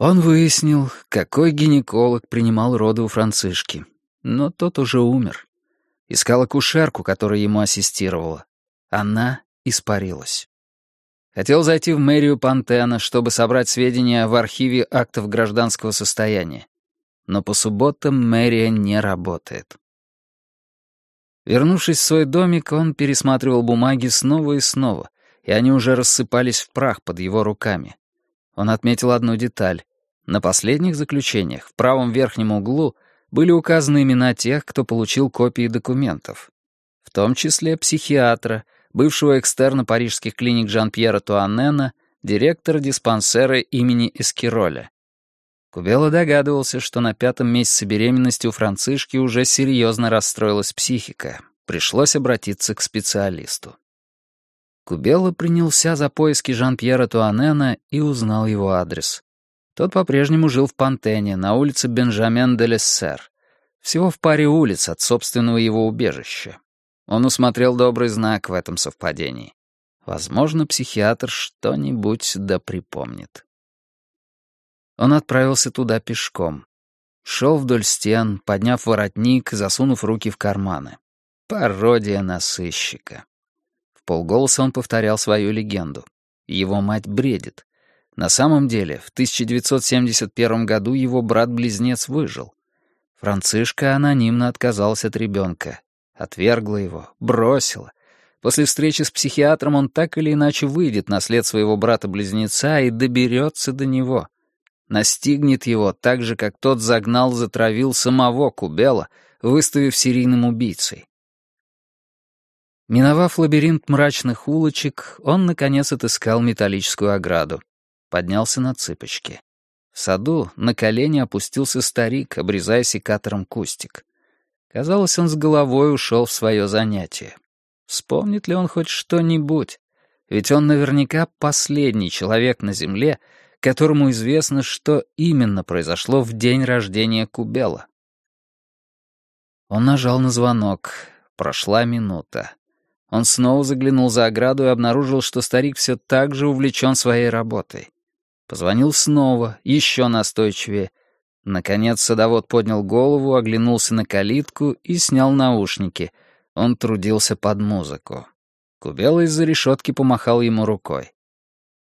Он выяснил, какой гинеколог принимал роды у Францишки, но тот уже умер. Искал акушерку, которая ему ассистировала. Она испарилась. Хотел зайти в мэрию Пантена, чтобы собрать сведения в архиве актов гражданского состояния. Но по субботам мэрия не работает. Вернувшись в свой домик, он пересматривал бумаги снова и снова, и они уже рассыпались в прах под его руками. Он отметил одну деталь. На последних заключениях, в правом верхнем углу, были указаны имена тех, кто получил копии документов. В том числе психиатра, бывшего экстерна парижских клиник Жан-Пьера Туанена, директора диспансера имени Эскироля. Кубело догадывался, что на пятом месяце беременности у Францишки уже серьезно расстроилась психика. Пришлось обратиться к специалисту. Кубело принялся за поиски Жан-Пьера Туанена и узнал его адрес. Тот по-прежнему жил в Пантене, на улице Бенджамен де Лессер. Всего в паре улиц от собственного его убежища. Он усмотрел добрый знак в этом совпадении. Возможно, психиатр что-нибудь да припомнит. Он отправился туда пешком. Шел вдоль стен, подняв воротник, засунув руки в карманы. Пародия на сыщика. В полголоса он повторял свою легенду. Его мать бредит. На самом деле, в 1971 году его брат-близнец выжил. Францишка анонимно отказалась от ребенка, Отвергла его, бросила. После встречи с психиатром он так или иначе выйдет на след своего брата-близнеца и доберется до него. Настигнет его так же, как тот загнал, затравил самого Кубела, выставив серийным убийцей. Миновав лабиринт мрачных улочек, он, наконец, отыскал металлическую ограду. Поднялся на цыпочки. В саду на колени опустился старик, обрезая секатором кустик. Казалось, он с головой ушел в свое занятие. Вспомнит ли он хоть что-нибудь? Ведь он наверняка последний человек на Земле, которому известно, что именно произошло в день рождения Кубела. Он нажал на звонок. Прошла минута. Он снова заглянул за ограду и обнаружил, что старик все так же увлечен своей работой. Позвонил снова, еще настойчивее, Наконец садовод поднял голову, оглянулся на калитку и снял наушники. Он трудился под музыку. Кубела из-за решетки помахал ему рукой.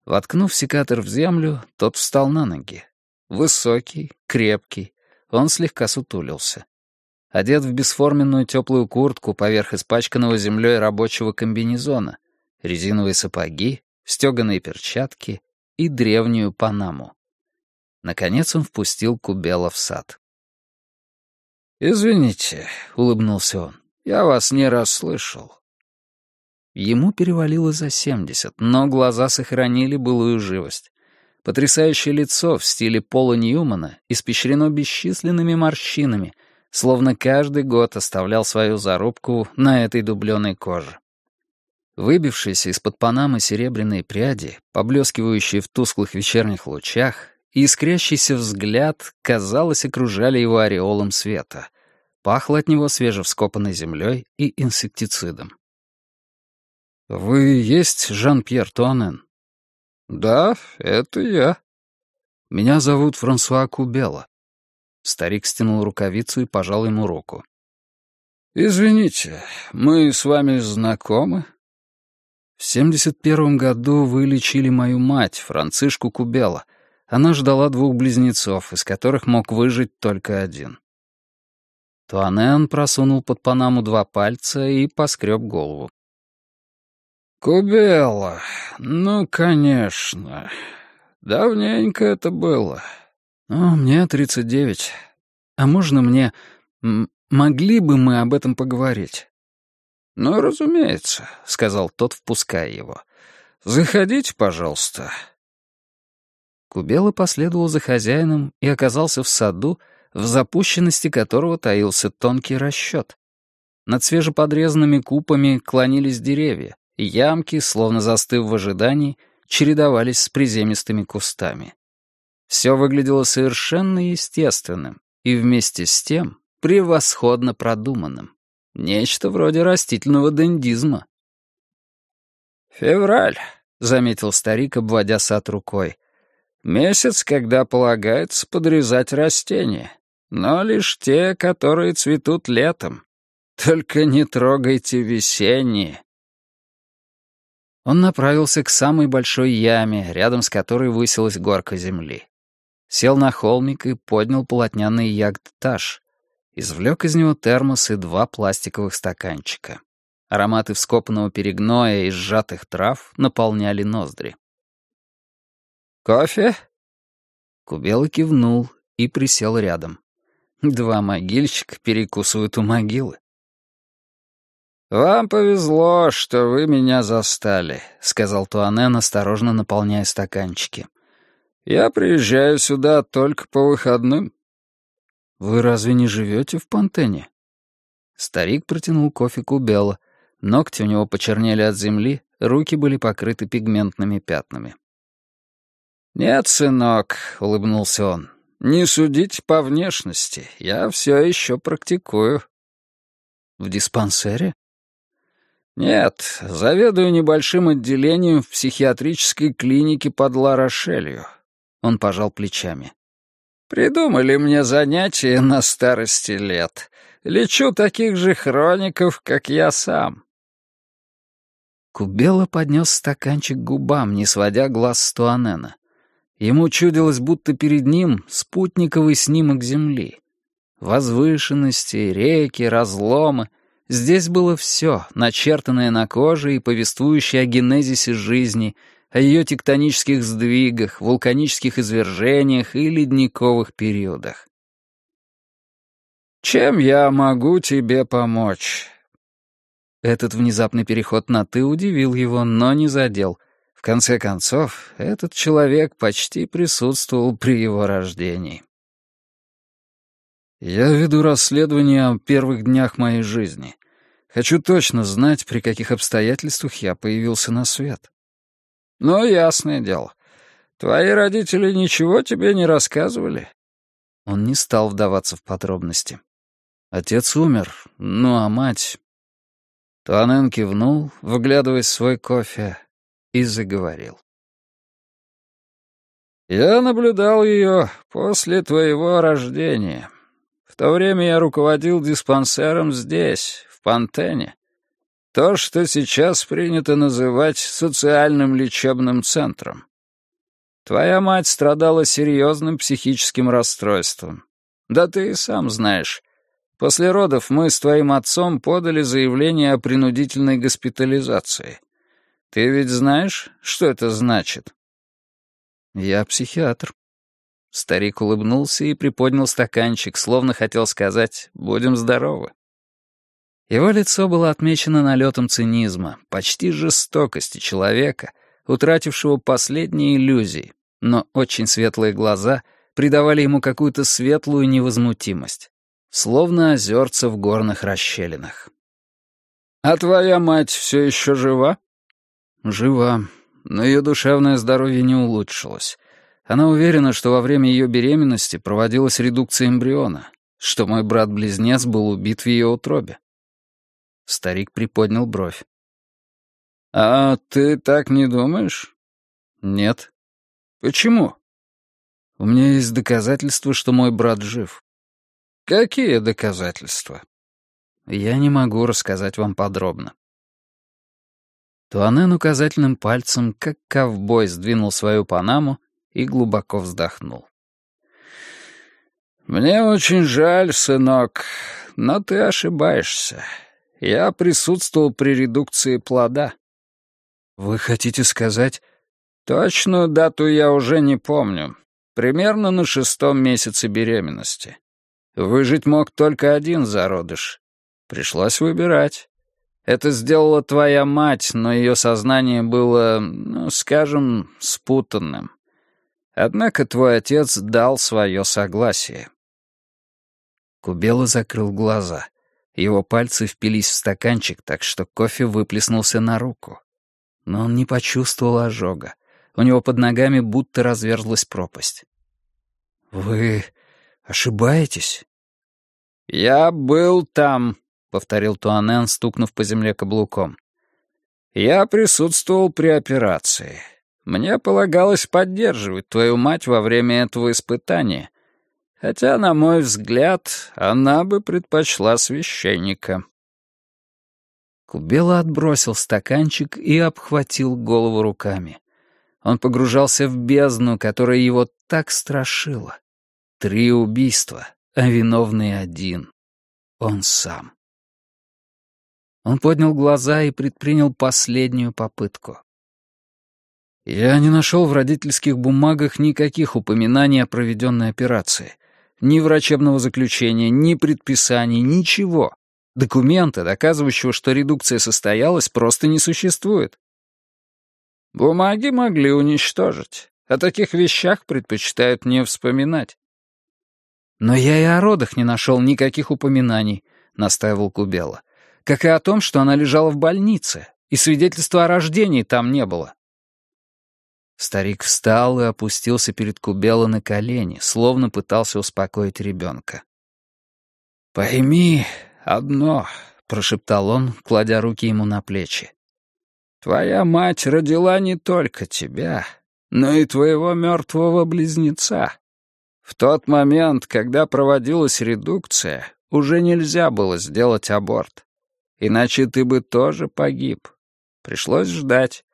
Воткнув секатор в землю, тот встал на ноги. Высокий, крепкий, он слегка сутулился. Одет в бесформенную теплую куртку поверх испачканного землей рабочего комбинезона, резиновые сапоги, стеганые перчатки и древнюю панаму. Наконец он впустил Кубела в сад. «Извините», — улыбнулся он, — «я вас не расслышал». Ему перевалило за семьдесят, но глаза сохранили былую живость. Потрясающее лицо в стиле Пола Ньюмана испещрено бесчисленными морщинами, словно каждый год оставлял свою зарубку на этой дубленой коже. Выбившиеся из-под панамы серебряные пряди, поблескивающие в тусклых вечерних лучах, и искрящийся взгляд, казалось, окружали его ореолом света. Пахло от него свежевскопанной землей и инсектицидом. «Вы есть Жан-Пьер Туанен?» «Да, это я». «Меня зовут Франсуа Кубела». Старик стянул рукавицу и пожал ему руку. «Извините, мы с вами знакомы?» «В семьдесят первом году вы лечили мою мать, Францишку Кубела, она ждала двух близнецов, из которых мог выжить только один. Туанен просунул под панаму два пальца и поскреб голову. «Кубела, ну, конечно. Давненько это было». «Ну, мне тридцать девять. А можно мне... Могли бы мы об этом поговорить?» «Ну, разумеется», — сказал тот, впуская его. «Заходите, пожалуйста». Кубела последовал за хозяином и оказался в саду, в запущенности которого таился тонкий расчет. Над свежеподрезанными купами клонились деревья, и ямки, словно застыв в ожидании, чередовались с приземистыми кустами. Все выглядело совершенно естественным и вместе с тем превосходно продуманным. Нечто вроде растительного дендизма. «Февраль», — заметил старик, обводя сад рукой. Месяц, когда полагается подрезать растения, но лишь те, которые цветут летом. Только не трогайте весенние. Он направился к самой большой яме, рядом с которой высилась горка земли. Сел на холмик и поднял полотняный ягд-таш. Извлек из него термос и два пластиковых стаканчика. Ароматы вскопанного перегноя и сжатых трав наполняли ноздри. «Кофе?» Кубела кивнул и присел рядом. Два могильщика перекусывают у могилы. «Вам повезло, что вы меня застали», — сказал Туанен, осторожно наполняя стаканчики. «Я приезжаю сюда только по выходным». «Вы разве не живете в Пантене?» Старик протянул кофе Кубела. Ногти у него почернели от земли, руки были покрыты пигментными пятнами. «Нет, сынок», — улыбнулся он, — «не судите по внешности. Я все еще практикую». «В диспансере?» «Нет, заведую небольшим отделением в психиатрической клинике под Ла-Рошелью». Он пожал плечами. «Придумали мне занятие на старости лет. Лечу таких же хроников, как я сам». Кубела поднес стаканчик губам, не сводя глаз с Туанена. Ему чудилось, будто перед ним спутниковый снимок Земли. Возвышенности, реки, разломы. Здесь было все, начертанное на коже и повествующее о генезисе жизни, о ее тектонических сдвигах, вулканических извержениях и ледниковых периодах. «Чем я могу тебе помочь?» Этот внезапный переход на «ты» удивил его, но не задел — конце концов, этот человек почти присутствовал при его рождении. «Я веду расследование о первых днях моей жизни. Хочу точно знать, при каких обстоятельствах я появился на свет». «Ну, ясное дело. Твои родители ничего тебе не рассказывали?» Он не стал вдаваться в подробности. Отец умер, ну а мать... Туанен кивнул, выглядывая свой кофе, и заговорил. «Я наблюдал ее после твоего рождения. В то время я руководил диспансером здесь, в Пантене. То, что сейчас принято называть социальным лечебным центром. Твоя мать страдала серьезным психическим расстройством. Да ты и сам знаешь. После родов мы с твоим отцом подали заявление о принудительной госпитализации. Ты ведь знаешь, что это значит?» «Я психиатр». Старик улыбнулся и приподнял стаканчик, словно хотел сказать «будем здоровы». Его лицо было отмечено налетом цинизма, почти жестокости человека, утратившего последние иллюзии, но очень светлые глаза придавали ему какую-то светлую невозмутимость, словно озерца в горных расщелинах. «А твоя мать все еще жива?» Жива, но ее душевное здоровье не улучшилось. Она уверена, что во время ее беременности проводилась редукция эмбриона, что мой брат-близнец был убит в ее утробе. Старик приподнял бровь. «А ты так не думаешь?» «Нет». «Почему?» «У меня есть доказательства, что мой брат жив». «Какие доказательства?» «Я не могу рассказать вам подробно». Туанен указательным пальцем, как ковбой, сдвинул свою панаму и глубоко вздохнул. «Мне очень жаль, сынок, но ты ошибаешься. Я присутствовал при редукции плода». «Вы хотите сказать...» «Точную дату я уже не помню. Примерно на шестом месяце беременности. Выжить мог только один зародыш. Пришлось выбирать. Это сделала твоя мать, но ее сознание было, ну, скажем, спутанным. Однако твой отец дал свое согласие. Кубела закрыл глаза. Его пальцы впились в стаканчик, так что кофе выплеснулся на руку. Но он не почувствовал ожога. У него под ногами будто разверзлась пропасть. «Вы ошибаетесь?» «Я был там», повторил Туанен, стукнув по земле каблуком. «Я присутствовал при операции. Мне полагалось поддерживать твою мать во время этого испытания, хотя, на мой взгляд, она бы предпочла священника». Кубела отбросил стаканчик и обхватил голову руками. Он погружался в бездну, которая его так страшила. Три убийства, а виновный один. Он сам. Он поднял глаза и предпринял последнюю попытку. Я не нашел в родительских бумагах никаких упоминаний о проведенной операции. Ни врачебного заключения, ни предписаний, ничего. Документа, доказывающего, что редукция состоялась, просто не существует. Бумаги могли уничтожить. О таких вещах предпочитают не вспоминать. «Но я и о родах не нашел никаких упоминаний», — настаивал Кубела. «Как и о том, что она лежала в больнице, и свидетельства о рождении там не было». Старик встал и опустился перед Кубела на колени, словно пытался успокоить ребенка. «Пойми одно», — прошептал он, кладя руки ему на плечи. «Твоя мать родила не только тебя, но и твоего мертвого близнеца. В тот момент, когда проводилась редукция, уже нельзя было сделать аборт. Иначе ты бы тоже погиб. Пришлось ждать.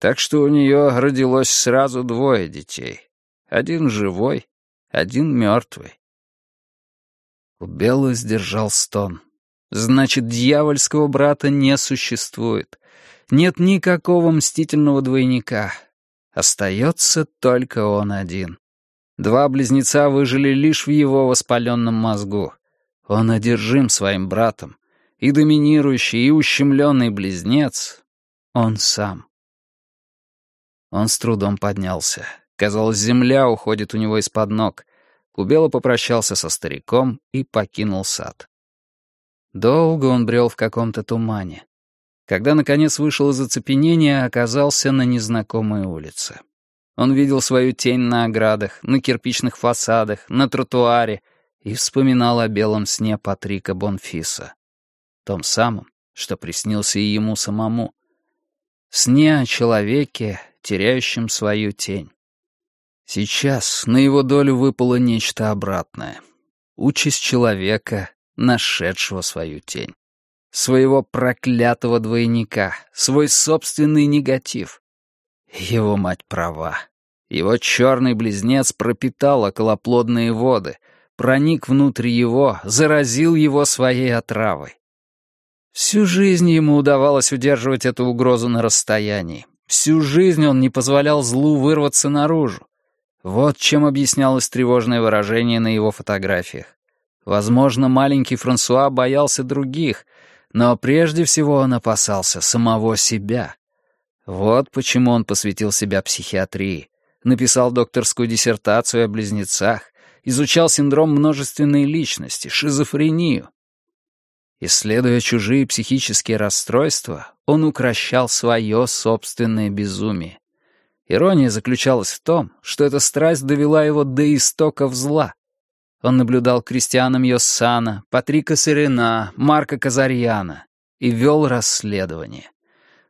Так что у нее родилось сразу двое детей. Один живой, один мертвый. У Беллы сдержал стон. Значит, дьявольского брата не существует. Нет никакого мстительного двойника. Остается только он один. Два близнеца выжили лишь в его воспаленном мозгу. Он одержим своим братом, и доминирующий, и ущемленный близнец — он сам. Он с трудом поднялся. Казалось, земля уходит у него из-под ног. Кубела попрощался со стариком и покинул сад. Долго он брел в каком-то тумане. Когда, наконец, вышел из оцепенения, оказался на незнакомой улице. Он видел свою тень на оградах, на кирпичных фасадах, на тротуаре и вспоминал о белом сне Патрика Бонфиса. Том самом, что приснился и ему самому. Сне о человеке, теряющем свою тень. Сейчас на его долю выпало нечто обратное. Участь человека, нашедшего свою тень. Своего проклятого двойника, свой собственный негатив. Его мать права. Его черный близнец пропитал околоплодные воды, проник внутрь его, заразил его своей отравой. Всю жизнь ему удавалось удерживать эту угрозу на расстоянии. Всю жизнь он не позволял злу вырваться наружу. Вот чем объяснялось тревожное выражение на его фотографиях. Возможно, маленький Франсуа боялся других, но прежде всего он опасался самого себя. Вот почему он посвятил себя психиатрии написал докторскую диссертацию о близнецах, изучал синдром множественной личности, шизофрению. Исследуя чужие психические расстройства, он укращал свое собственное безумие. Ирония заключалась в том, что эта страсть довела его до истоков зла. Он наблюдал Кристиана Мьоссана, Патрика Серена, Марка Казарьяна и вел расследование.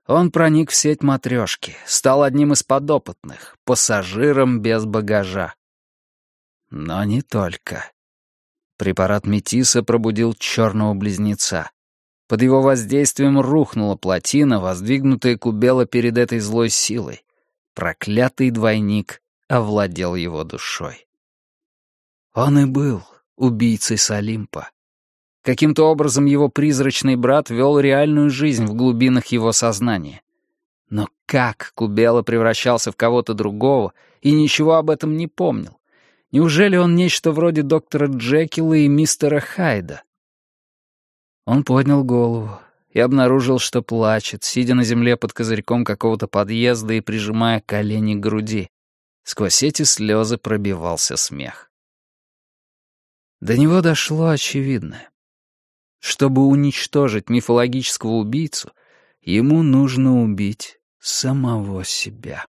Он проник в сеть матрешки, стал одним из подопытных, пассажиром без багажа. Но не только. Препарат метиса пробудил черного близнеца. Под его воздействием рухнула плотина, воздвигнутая Кубела перед этой злой силой. Проклятый двойник овладел его душой. Он и был убийцей Салимпа. Каким-то образом его призрачный брат вел реальную жизнь в глубинах его сознания. Но как Кубела превращался в кого-то другого и ничего об этом не помнил? Неужели он нечто вроде доктора Джекила и мистера Хайда? Он поднял голову и обнаружил, что плачет, сидя на земле под козырьком какого-то подъезда и прижимая колени к груди. Сквозь эти слезы пробивался смех. До него дошло очевидное. Чтобы уничтожить мифологического убийцу, ему нужно убить самого себя.